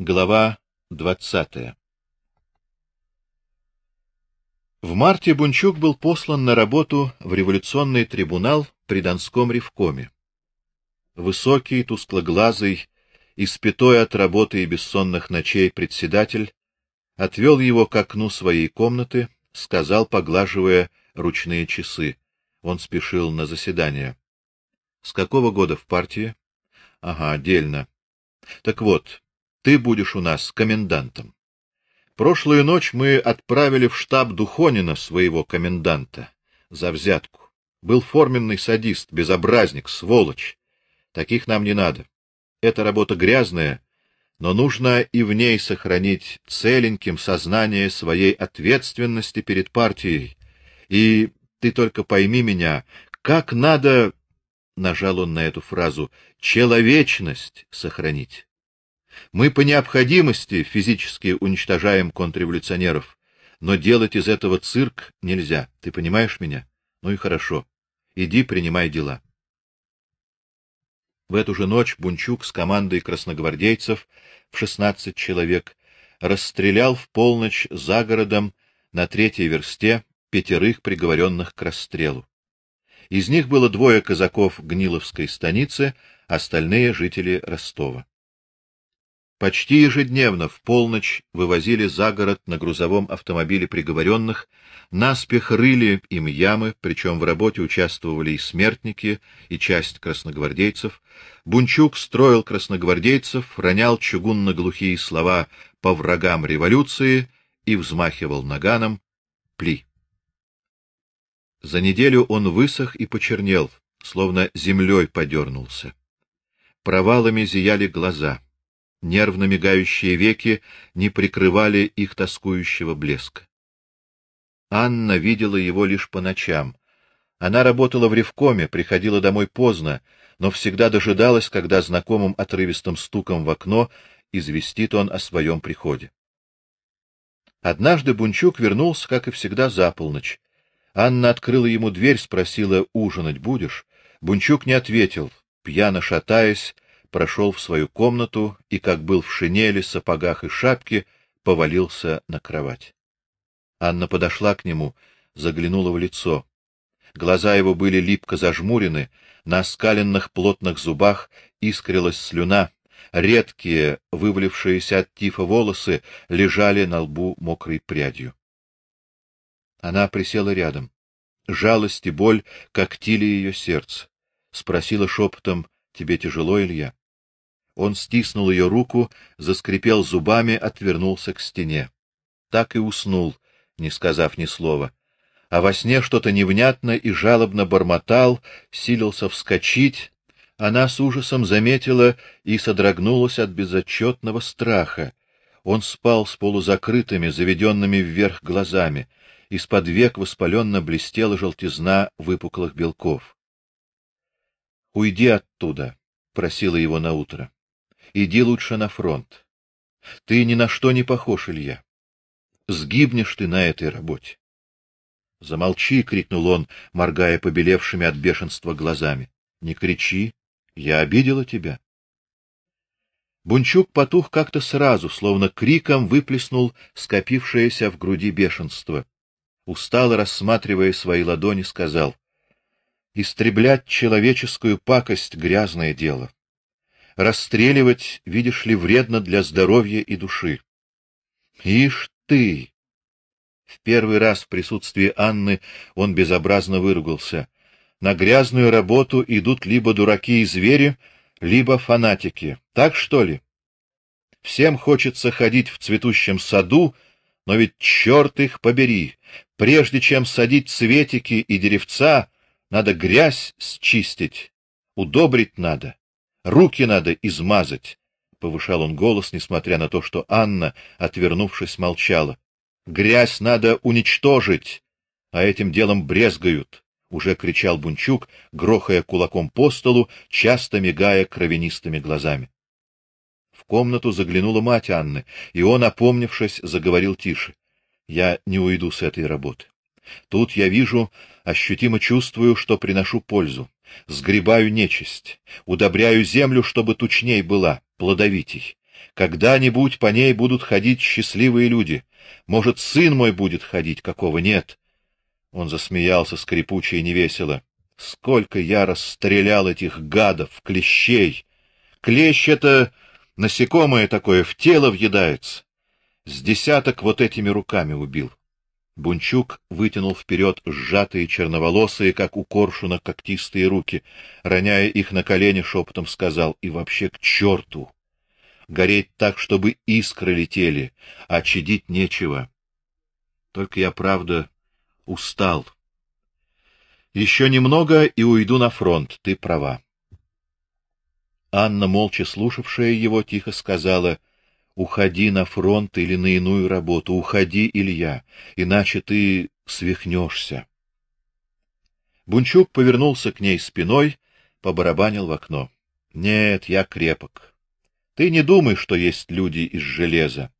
Глава двадцатая В марте Бунчук был послан на работу в революционный трибунал при Донском ревкоме. Высокий, тусклоглазый, испятой от работы и бессонных ночей председатель отвел его к окну своей комнаты, сказал, поглаживая ручные часы. Он спешил на заседание. — С какого года в партии? — Ага, отдельно. — Так вот, ты будешь у нас комендантом. Прошлую ночь мы отправили в штаб Духонина своего коменданта за взятку. Был форменный садист, безобразник, сволочь. Таких нам не надо. Эта работа грязная, но нужно и в ней сохранить целеньким сознание своей ответственности перед партией. И ты только пойми меня, как надо, нажал он на эту фразу, человечность сохранить. Мы по необходимости физически уничтожаем контрреволюционеров, но делать из этого цирк нельзя. Ты понимаешь меня? Ну и хорошо. Иди, принимай дела. В эту же ночь Бунчук с командой красногвардейцев в шестнадцать человек расстрелял в полночь за городом на третьей версте пятерых приговоренных к расстрелу. Из них было двое казаков Гниловской станицы, остальные жители Ростова. Почти ежедневно в полночь вывозили за город на грузовом автомобиле приговоренных, наспех рыли им ямы, причем в работе участвовали и смертники, и часть красногвардейцев. Бунчук строил красногвардейцев, ронял чугунно-глухие слова по врагам революции и взмахивал наганом «Пли». За неделю он высох и почернел, словно землей подернулся. Провалами зияли глаза — Нервно мигающие веки не прикрывали их тоскующего блеска. Анна видела его лишь по ночам. Она работала в ревкоме, приходила домой поздно, но всегда дожидалась, когда знакомым отрывистым стуком в окно известит он о своем приходе. Однажды Бунчук вернулся, как и всегда, за полночь. Анна открыла ему дверь, спросила: "Ужинать будешь?" Бунчук не ответил, пьяно шатаясь, прошел в свою комнату и, как был в шинели, сапогах и шапке, повалился на кровать. Анна подошла к нему, заглянула в лицо. Глаза его были липко зажмурены, на оскаленных плотных зубах искрилась слюна, редкие, вывалившиеся от тифа волосы лежали на лбу мокрой прядью. Она присела рядом. Жалость и боль когтили ее сердце. Спросила шепотом: "Тебе тяжело, Илья?" Он стиснул ее руку, заскрипел зубами, отвернулся к стене. Так и уснул, не сказав ни слова. А во сне что-то невнятно и жалобно бормотал, силился вскочить. Она с ужасом заметила и содрогнулась от безотчетного страха. Он спал с полузакрытыми, заведенными вверх глазами. Из-под век воспаленно блестела желтизна выпуклых белков. Уйди оттуда, просила его на утро. Иди лучше на фронт. Ты ни на что не похож, Илья. Сгибнешь ты на этой работе. Замолчи, крикнул он, моргая побелевшими от бешенства глазами. Не кричи, я обидела тебя. Бунчук потух как-то сразу, словно криком выплеснул скопившееся в груди бешенство. Устало рассматривая свои ладони, сказал: "Истреблять человеческую пакость грязное дело. Расстреливать, видишь ли, вредно для здоровья и души. Ишь ты! В первый раз в присутствии Анны он безобразно выругался. На грязную работу идут либо дураки и звери, либо фанатики. Так что ли? Всем хочется ходить в цветущем саду, но ведь черт их побери, прежде чем садить цветики и деревца, надо грязь счистить, удобрить надо. Руки надо измазать, повышал он голос, несмотря на то, что Анна, отвернувшись, молчала. Грязь надо уничтожить, а этим делом брезгают, уже кричал Бунчук, грохая кулаком по столу, часто мигая кровянистыми глазами. В комнату заглянула мать Анны, и он, опомнившись, заговорил тише: "Я не уйду с этой работы. Тут я вижу, ощутимо чувствую, что приношу пользу сгребаю нечисть, удобряю землю, чтобы тучней была, плодовитей. Когда-нибудь по ней будут ходить счастливые люди. Может, сын мой будет ходить, какого нет. Он засмеялся скрипуче и невесело. Сколько я расстрелял этих гадов, клещей. Клещ это насекомое такое, в тело въедается. С десяток вот этими руками убил. Бунчук вытянул вперед сжатые черноволосые, как у коршуна, когтистые руки, роняя их на колени, шепотом сказал: "И вообще к черту! Гореть так, чтобы искры летели, а чадить нечего. Только я, правда, устал. Еще немного и уйду на фронт, ты права. Анна, молча слушавшая его, тихо сказала: "Уходи на фронт или на иную работу, уходи, Илья, иначе ты свихнешься». Бунчук повернулся к ней спиной, побарабанил в окно. "Нет, я крепок. Ты не думай, что есть люди из железа.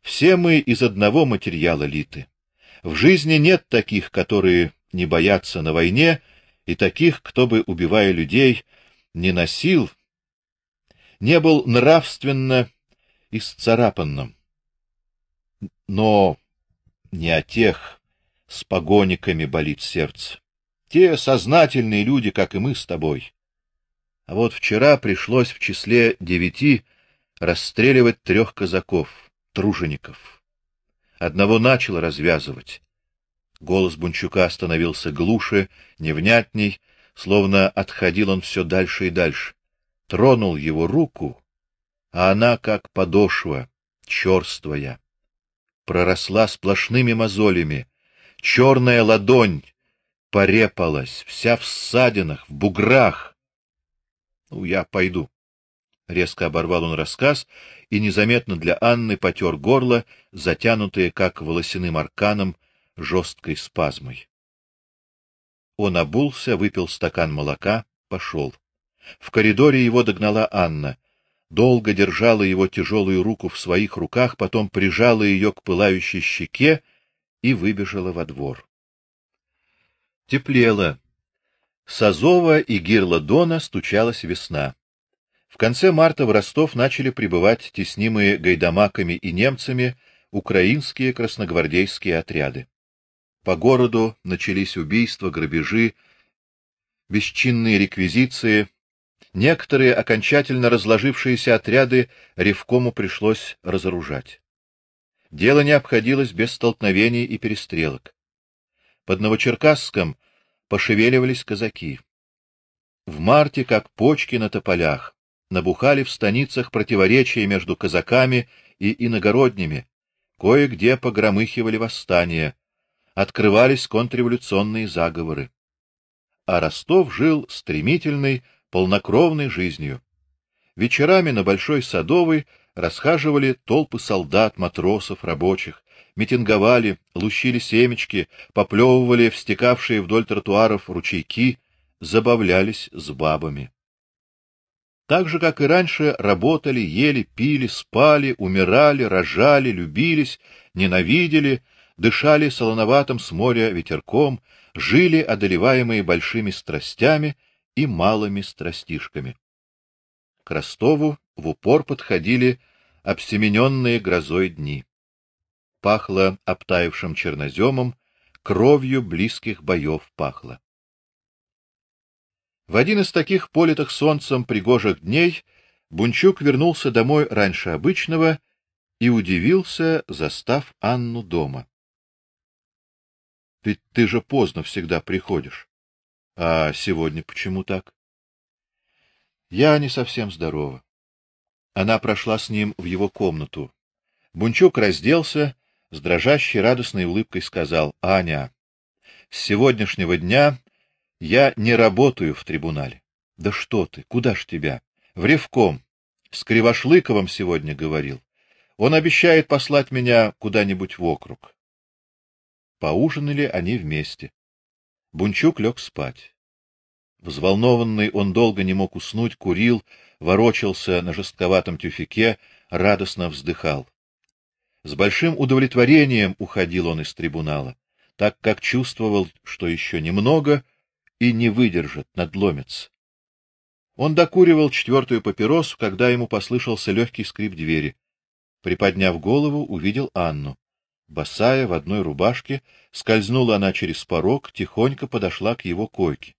Все мы из одного материала литы. В жизни нет таких, которые не боятся на войне, и таких, кто бы убивая людей, не носил, не был нравственно исцарапанным. Но не о тех с погониками болит сердце. Те сознательные люди, как и мы с тобой. А вот вчера пришлось в числе девяти расстреливать трех казаков, тружеников. Одного начал развязывать. Голос Бунчука становился глуше, невнятней, словно отходил он все дальше и дальше. Тронул его руку, а она как подошва, черствая, проросла сплошными мозолями. Черная ладонь порепалась, вся в ссадинах, в буграх. Ну я пойду. Резко оборвал он рассказ и незаметно для Анны потер горло, затянутое как волосяным арканом жесткой спазмой. Он обулся, выпил стакан молока, пошел. В коридоре его догнала Анна. Долго держала его тяжелую руку в своих руках, потом прижала ее к пылающей щеке и выбежала во двор. Теплело. С Азова и Гирла-Дона стучалась весна. В конце марта в Ростов начали прибывать теснимые гайдамаками и немцами украинские красногвардейские отряды. По городу начались убийства, грабежи, бесчинные реквизиции. Некоторые окончательно разложившиеся отряды ревкому пришлось разоружать. Дело не обходилось без столкновений и перестрелок. Под Новочеркасском пошевеливались казаки. В марте, как почки на тополях, набухали в станицах противоречия между казаками и иногородними, кое-где погромыхивали восстания, открывались контрреволюционные заговоры. А Ростов жил стремительной, полнокровной жизнью. Вечерами на Большой Садовой расхаживали толпы солдат, матросов, рабочих, митинговали, лущили семечки, поплевывали в стекавшие вдоль тротуаров ручейки, забавлялись с бабами. Так же, как и раньше, работали, ели, пили, спали, умирали, рожали, любились, ненавидели, дышали солоноватым с моря ветерком, жили одолеваемые большими страстями и малыми страстишками. К Ростову в упор подходили обсемененные грозой дни. Пахло обтаившим черноземом, кровью близких боев пахло. В один из таких политых солнцем пригожих дней Бунчук вернулся домой раньше обычного и удивился, застав Анну дома. Ведь ты же поздно всегда приходишь. А сегодня почему так? Я не совсем здорова. Она прошла с ним в его комнату. Бунчук разделся, с дрожащей радостной улыбкой сказал: "Аня, с сегодняшнего дня я не работаю в трибунале. Да что ты? Куда ж тебя? В Ревком. С Кривошлыковым сегодня говорил. Он обещает послать меня куда-нибудь в округ. Поужинали они вместе. Бунчук лег спать. Взволнованный он долго не мог уснуть, курил, ворочался на жестковатом тюфике, радостно вздыхал. С большим удовлетворением уходил он из трибунала, так как чувствовал, что еще немного и не выдержит, надломится. Он докуривал четвертую папиросу, когда ему послышался легкий скрип двери. Приподняв голову, увидел Анну. Босая в одной рубашке, скользнула она через порог, тихонько подошла к его койке.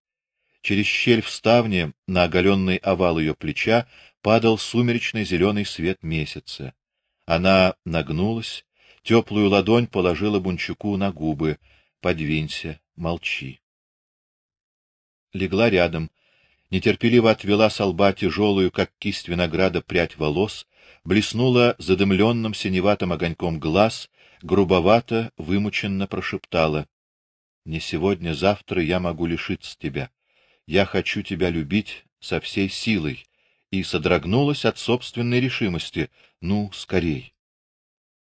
Через щель в ставне на оголенный овал ее плеча падал сумеречный зеленый свет месяца. Она нагнулась, теплую ладонь положила Бунчуку на губы. Подвинься, молчи. Легла рядом, нетерпеливо отвела с лба тяжелую, как кисть винограда, прядь волос, блеснула задымленным синеватым огоньком глаз, грубовато, вымученно прошептала: "Не сегодня, завтра я могу лишиться тебя. Я хочу тебя любить со всей силой". И содрогнулась от собственной решимости: "Ну, скорей".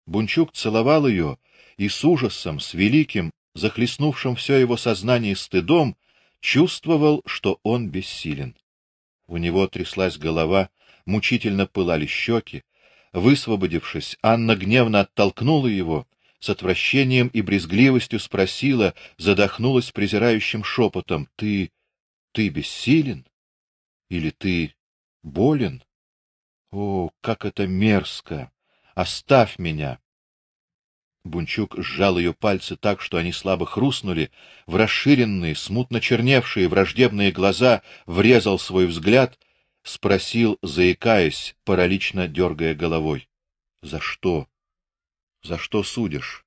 Бунчук целовал ее и с ужасом, с великим, захлестнувшим все его сознание стыдом, чувствовал, что он бессилен. У него тряслась голова, мучительно пылали щеки. Высвободившись, Анна гневно оттолкнула его, с отвращением и брезгливостью спросила, задохнулась презирающим шепотом: "Ты ты бессилен или ты болен? О, как это мерзко! Оставь меня!" Бунчук сжал ее пальцы так, что они слабо хрустнули, в расширенные, смутно черневшие враждебные глаза врезал свой взгляд, спросил, заикаясь, паралично дергая головой: "За что? За что судишь?"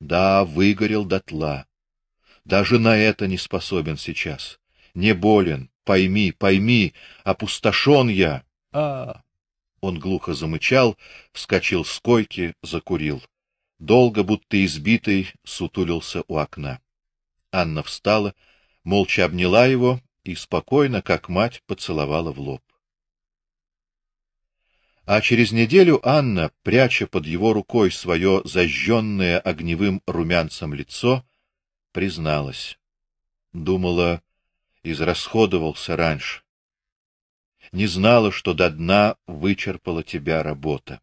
"Да, выгорел дотла. Даже на это не способен сейчас. Не болен, пойми, пойми, опустошен я". А! Он глухо замычал, вскочил с койки, закурил долго, будто избитый, сутулился у окна. Анна встала, молча обняла его и спокойно, как мать, поцеловала в лоб. А через неделю Анна, пряча под его рукой свое зажженное огневым румянцем лицо, призналась: думала, израсходовался раньше. Не знала, что до дна вычерпала тебя работа.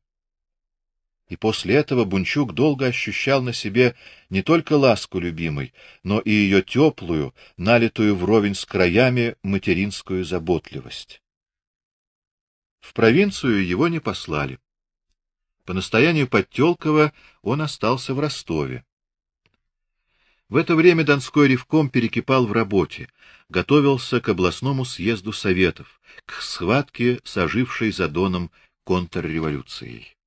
И после этого Бунчук долго ощущал на себе не только ласку любимой, но и ее теплую, налитую вровень с краями материнскую заботливость. В провинцию его не послали. По настоянию Подтёлкова он остался в Ростове. В это время Донской ревком перекипал в работе, готовился к областному съезду советов, к схватке с ожившей за Доном контрреволюцией.